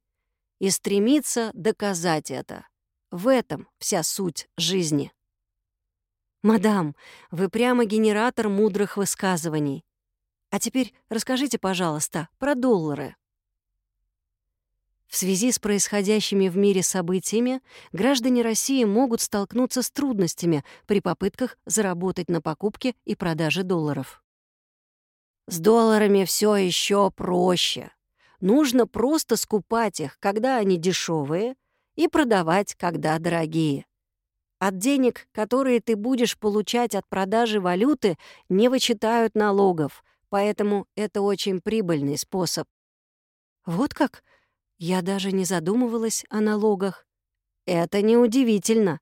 и стремиться доказать это. В этом вся суть жизни. «Мадам, вы прямо генератор мудрых высказываний. А теперь расскажите, пожалуйста, про доллары». В связи с происходящими в мире событиями граждане России могут столкнуться с трудностями при попытках заработать на покупке и продаже долларов. С долларами все еще проще. Нужно просто скупать их, когда они дешевые, и продавать, когда дорогие. От денег, которые ты будешь получать от продажи валюты, не вычитают налогов, поэтому это очень прибыльный способ. Вот как? Я даже не задумывалась о налогах. Это неудивительно.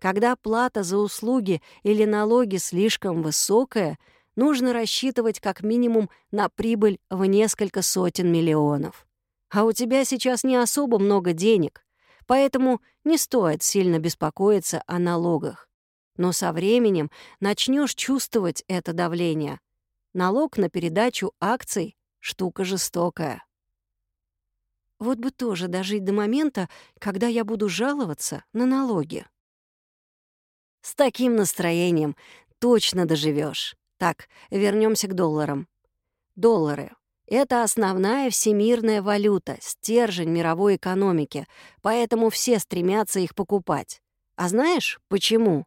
Когда плата за услуги или налоги слишком высокая, нужно рассчитывать как минимум на прибыль в несколько сотен миллионов. А у тебя сейчас не особо много денег, поэтому не стоит сильно беспокоиться о налогах. Но со временем начнешь чувствовать это давление. Налог на передачу акций — штука жестокая. Вот бы тоже дожить до момента, когда я буду жаловаться на налоги. С таким настроением точно доживешь. Так, вернемся к долларам. Доллары — это основная всемирная валюта, стержень мировой экономики, поэтому все стремятся их покупать. А знаешь, почему?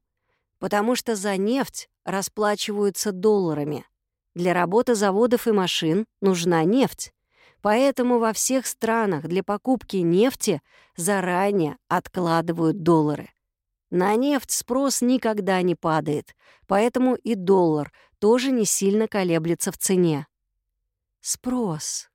Потому что за нефть расплачиваются долларами. Для работы заводов и машин нужна нефть. Поэтому во всех странах для покупки нефти заранее откладывают доллары. На нефть спрос никогда не падает, поэтому и доллар тоже не сильно колеблется в цене. Спрос.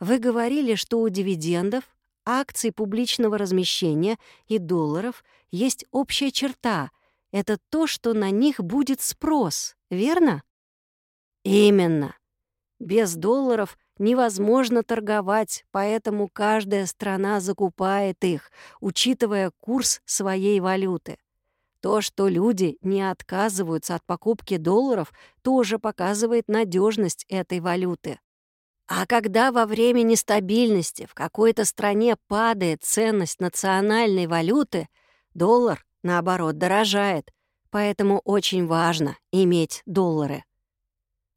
Вы говорили, что у дивидендов, акций публичного размещения и долларов есть общая черта — это то, что на них будет спрос, верно? Именно. Без долларов невозможно торговать, поэтому каждая страна закупает их, учитывая курс своей валюты. То, что люди не отказываются от покупки долларов, тоже показывает надежность этой валюты. А когда во время нестабильности в какой-то стране падает ценность национальной валюты, доллар, наоборот, дорожает. Поэтому очень важно иметь доллары.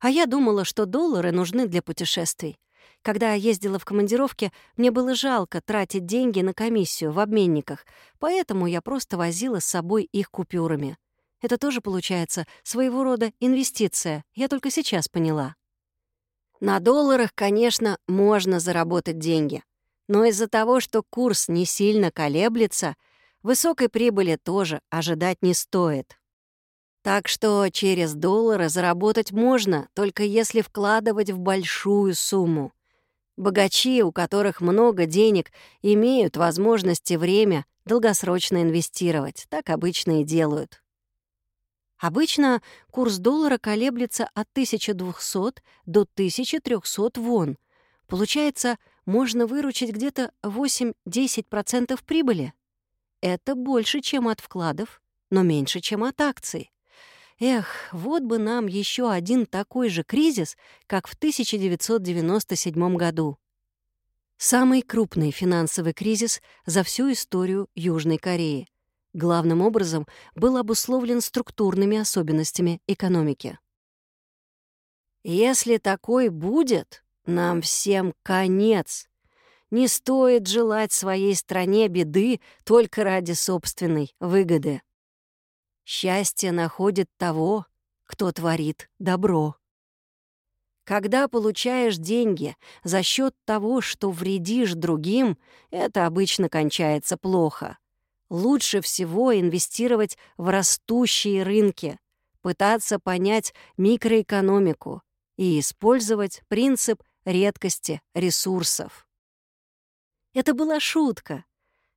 А я думала, что доллары нужны для путешествий. Когда я ездила в командировке, мне было жалко тратить деньги на комиссию в обменниках, поэтому я просто возила с собой их купюрами. Это тоже получается своего рода инвестиция, я только сейчас поняла. На долларах, конечно, можно заработать деньги, но из-за того, что курс не сильно колеблется, высокой прибыли тоже ожидать не стоит. Так что через доллары заработать можно, только если вкладывать в большую сумму. Богачи, у которых много денег, имеют возможность и время долгосрочно инвестировать. Так обычно и делают. Обычно курс доллара колеблется от 1200 до 1300 вон. Получается, можно выручить где-то 8-10% прибыли. Это больше, чем от вкладов, но меньше, чем от акций. Эх, вот бы нам еще один такой же кризис, как в 1997 году. Самый крупный финансовый кризис за всю историю Южной Кореи. Главным образом был обусловлен структурными особенностями экономики. Если такой будет, нам всем конец. Не стоит желать своей стране беды только ради собственной выгоды. Счастье находит того, кто творит добро. Когда получаешь деньги за счет того, что вредишь другим, это обычно кончается плохо. Лучше всего инвестировать в растущие рынки, пытаться понять микроэкономику и использовать принцип редкости ресурсов. Это была шутка,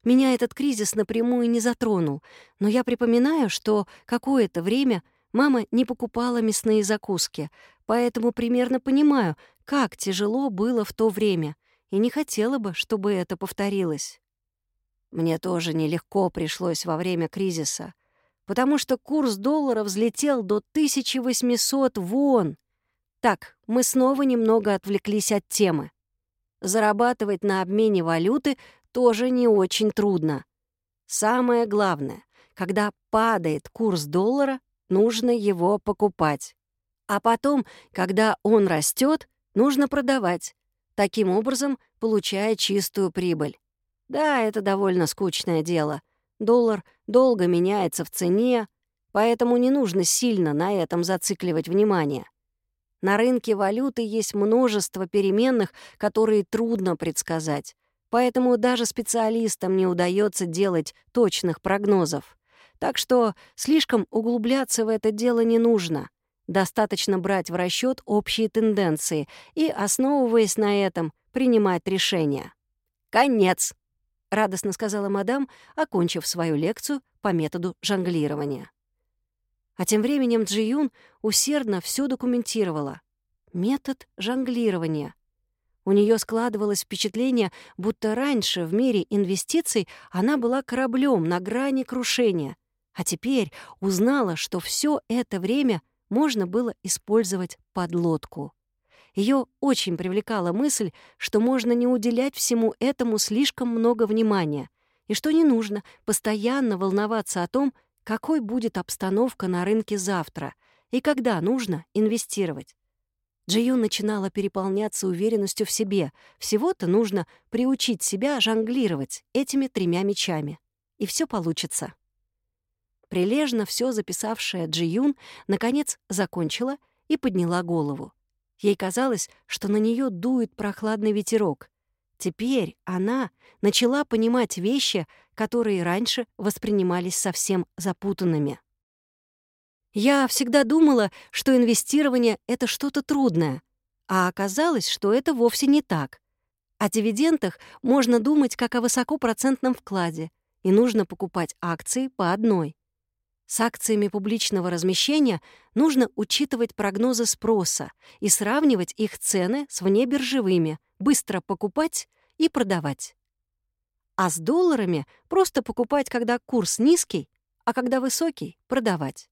меня этот кризис напрямую не затронул, но я припоминаю, что какое-то время мама не покупала мясные закуски, поэтому примерно понимаю, как тяжело было в то время. и не хотела бы, чтобы это повторилось. Мне тоже нелегко пришлось во время кризиса, потому что курс доллара взлетел до 1800 вон. Так, мы снова немного отвлеклись от темы. Зарабатывать на обмене валюты тоже не очень трудно. Самое главное, когда падает курс доллара, нужно его покупать. А потом, когда он растет, нужно продавать, таким образом получая чистую прибыль. Да, это довольно скучное дело. Доллар долго меняется в цене, поэтому не нужно сильно на этом зацикливать внимание. На рынке валюты есть множество переменных, которые трудно предсказать, поэтому даже специалистам не удается делать точных прогнозов. Так что слишком углубляться в это дело не нужно. Достаточно брать в расчет общие тенденции и, основываясь на этом, принимать решения. Конец. — радостно сказала мадам, окончив свою лекцию по методу жонглирования. А тем временем Джиюн усердно все документировала. Метод жонглирования. У нее складывалось впечатление, будто раньше в мире инвестиций она была кораблем на грани крушения, а теперь узнала, что все это время можно было использовать под лодку. Ее очень привлекала мысль, что можно не уделять всему этому слишком много внимания, и что не нужно постоянно волноваться о том, какой будет обстановка на рынке завтра и когда нужно инвестировать. Джиюн начинала переполняться уверенностью в себе. Всего-то нужно приучить себя жонглировать этими тремя мечами. И все получится. Прилежно все записавшая Джиюн наконец закончила и подняла голову. Ей казалось, что на нее дует прохладный ветерок. Теперь она начала понимать вещи, которые раньше воспринимались совсем запутанными. Я всегда думала, что инвестирование — это что-то трудное, а оказалось, что это вовсе не так. О дивидендах можно думать как о высокопроцентном вкладе, и нужно покупать акции по одной. С акциями публичного размещения нужно учитывать прогнозы спроса и сравнивать их цены с внебиржевыми, быстро покупать и продавать. А с долларами просто покупать, когда курс низкий, а когда высокий — продавать.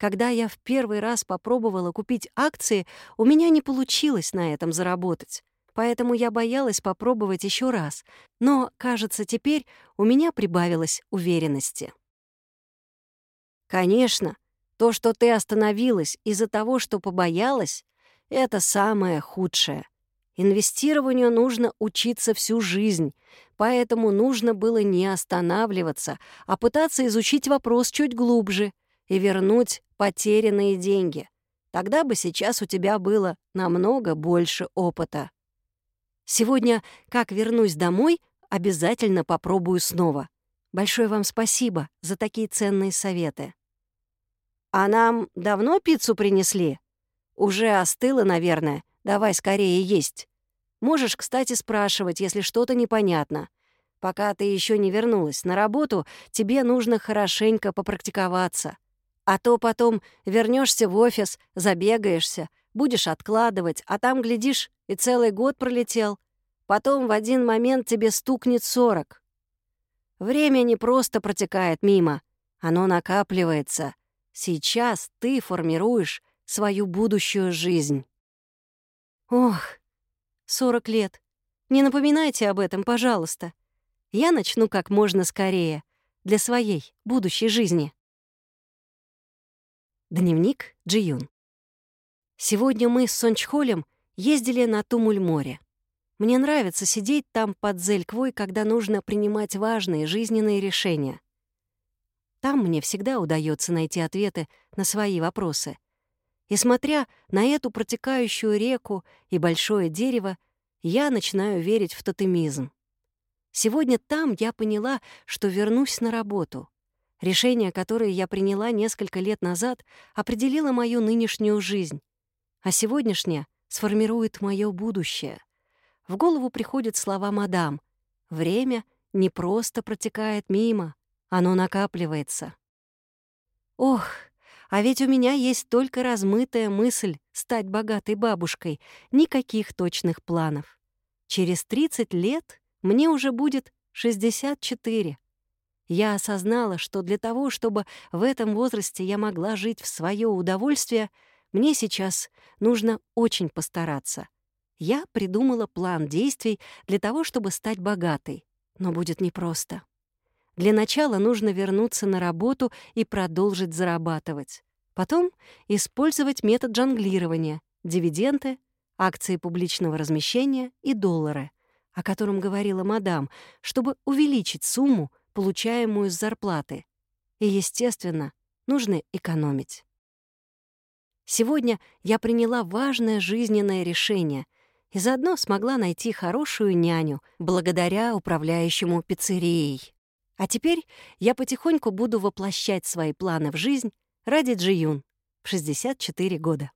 Когда я в первый раз попробовала купить акции, у меня не получилось на этом заработать. Поэтому я боялась попробовать еще раз. Но, кажется, теперь у меня прибавилось уверенности. Конечно, то, что ты остановилась из-за того, что побоялась, это самое худшее. Инвестированию нужно учиться всю жизнь, поэтому нужно было не останавливаться, а пытаться изучить вопрос чуть глубже и вернуть потерянные деньги. Тогда бы сейчас у тебя было намного больше опыта. Сегодня, как вернусь домой, обязательно попробую снова. Большое вам спасибо за такие ценные советы. «А нам давно пиццу принесли?» «Уже остыла, наверное. Давай скорее есть. Можешь, кстати, спрашивать, если что-то непонятно. Пока ты еще не вернулась на работу, тебе нужно хорошенько попрактиковаться. А то потом вернешься в офис, забегаешься, будешь откладывать, а там, глядишь, и целый год пролетел. Потом в один момент тебе стукнет сорок. Время не просто протекает мимо, оно накапливается, Сейчас ты формируешь свою будущую жизнь. Ох, сорок лет. Не напоминайте об этом, пожалуйста. Я начну как можно скорее, для своей будущей жизни. Дневник Джиюн. Сегодня мы с Сончхолем ездили на Тумуль-море. Мне нравится сидеть там под зельквой, когда нужно принимать важные жизненные решения. Там мне всегда удается найти ответы на свои вопросы. И смотря на эту протекающую реку и большое дерево, я начинаю верить в тотемизм. Сегодня там я поняла, что вернусь на работу. Решение, которое я приняла несколько лет назад, определило мою нынешнюю жизнь, а сегодняшнее сформирует мое будущее. В голову приходят слова мадам. Время не просто протекает мимо, оно накапливается. Ох, а ведь у меня есть только размытая мысль стать богатой бабушкой, никаких точных планов. Через 30 лет мне уже будет 64. Я осознала, что для того, чтобы в этом возрасте я могла жить в свое удовольствие, мне сейчас нужно очень постараться. Я придумала план действий для того, чтобы стать богатой, но будет непросто. Для начала нужно вернуться на работу и продолжить зарабатывать. Потом использовать метод жонглирования, дивиденды, акции публичного размещения и доллары, о котором говорила мадам, чтобы увеличить сумму, получаемую с зарплаты. И, естественно, нужно экономить. Сегодня я приняла важное жизненное решение и заодно смогла найти хорошую няню благодаря управляющему пиццерией. А теперь я потихоньку буду воплощать свои планы в жизнь ради Джиюн в 64 года.